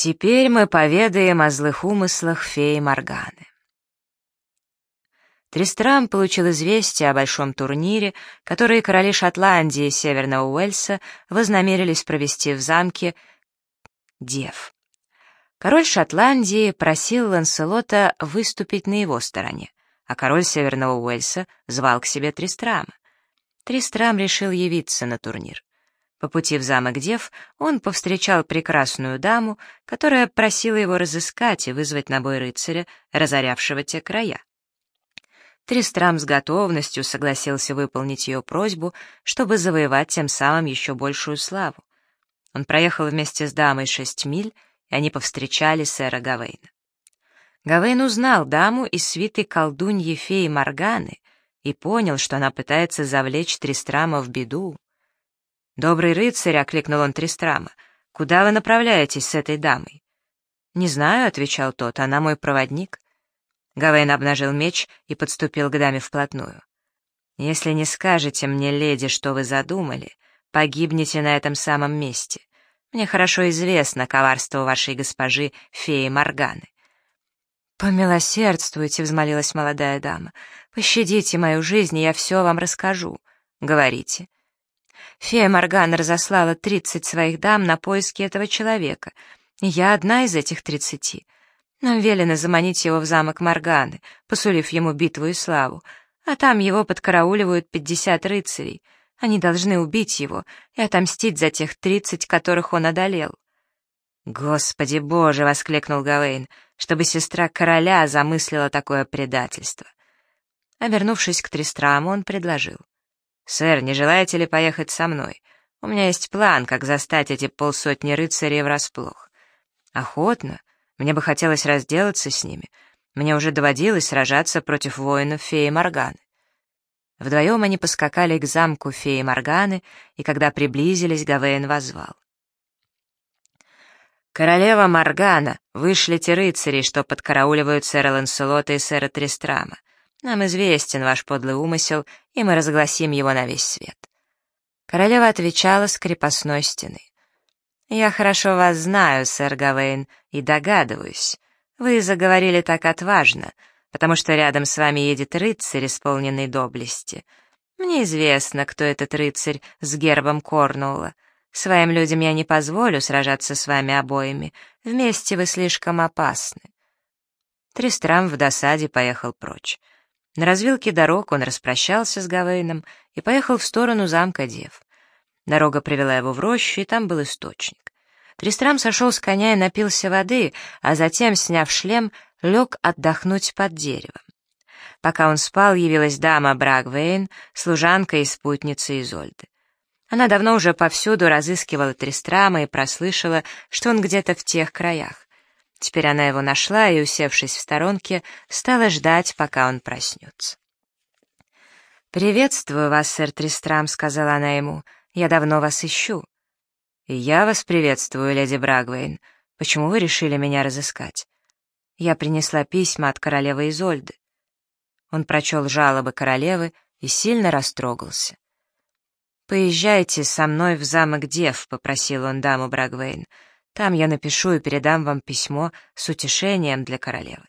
Теперь мы поведаем о злых умыслах феи Морганы. Тристрам получил известие о большом турнире, который короли Шотландии и Северного Уэльса вознамерились провести в замке Дев. Король Шотландии просил Ланселота выступить на его стороне, а король Северного Уэльса звал к себе Тристрама. Тристрам решил явиться на турнир. По пути в замок Дев он повстречал прекрасную даму, которая просила его разыскать и вызвать на бой рыцаря, разорявшего те края. Тристрам с готовностью согласился выполнить ее просьбу, чтобы завоевать тем самым еще большую славу. Он проехал вместе с дамой шесть миль, и они повстречали сэра Гавейна. Гавейн узнал даму из свиты колдуньи феи Морганы и понял, что она пытается завлечь Тристрама в беду. «Добрый рыцарь», — окликнул он Тристрама, — «куда вы направляетесь с этой дамой?» «Не знаю», — отвечал тот, — «она мой проводник». Гавейн обнажил меч и подступил к даме вплотную. «Если не скажете мне, леди, что вы задумали, погибнете на этом самом месте. Мне хорошо известно коварство вашей госпожи, феи Морганы». «Помилосердствуйте», — взмолилась молодая дама. «Пощадите мою жизнь, и я все вам расскажу. Говорите». Фея Моргана разослала тридцать своих дам на поиски этого человека, я одна из этих тридцати. Нам велено заманить его в замок Морганы, посулив ему битву и славу, а там его подкарауливают пятьдесят рыцарей. Они должны убить его и отомстить за тех тридцать, которых он одолел. «Господи боже!» — воскликнул Гавейн, чтобы сестра короля замыслила такое предательство. Обернувшись к Тристраму, он предложил. «Сэр, не желаете ли поехать со мной? У меня есть план, как застать эти полсотни рыцарей врасплох». «Охотно. Мне бы хотелось разделаться с ними. Мне уже доводилось сражаться против воинов феи Морганы. Вдвоем они поскакали к замку феи Морганы, и когда приблизились, Гавейн возвал. «Королева Моргана, вышлите рыцарей, что подкарауливают сэра Ланселота и сэра Трестрама. Нам известен ваш подлый умысел, и мы разгласим его на весь свет». Королева отвечала с крепостной стены. «Я хорошо вас знаю, сэр Гавейн, и догадываюсь. Вы заговорили так отважно, потому что рядом с вами едет рыцарь, исполненный доблести. Мне известно, кто этот рыцарь с гербом Корнуэлла. Своим людям я не позволю сражаться с вами обоими. Вместе вы слишком опасны». Тристрам в досаде поехал прочь. На развилке дорог он распрощался с Гавейном и поехал в сторону замка Дев. Дорога привела его в рощу, и там был источник. Тристрам сошел с коня и напился воды, а затем, сняв шлем, лег отдохнуть под деревом. Пока он спал, явилась дама Брагвейн, служанка и спутница Изольды. Она давно уже повсюду разыскивала Тристрама и прослышала, что он где-то в тех краях. Теперь она его нашла и, усевшись в сторонке, стала ждать, пока он проснется. «Приветствую вас, сэр Тристрам», — сказала она ему, — я давно вас ищу». «И я вас приветствую, леди Брагвейн. Почему вы решили меня разыскать?» «Я принесла письма от королевы Изольды». Он прочел жалобы королевы и сильно растрогался. «Поезжайте со мной в замок Дев», — попросил он даму Брагвейн. «Там я напишу и передам вам письмо с утешением для королевы».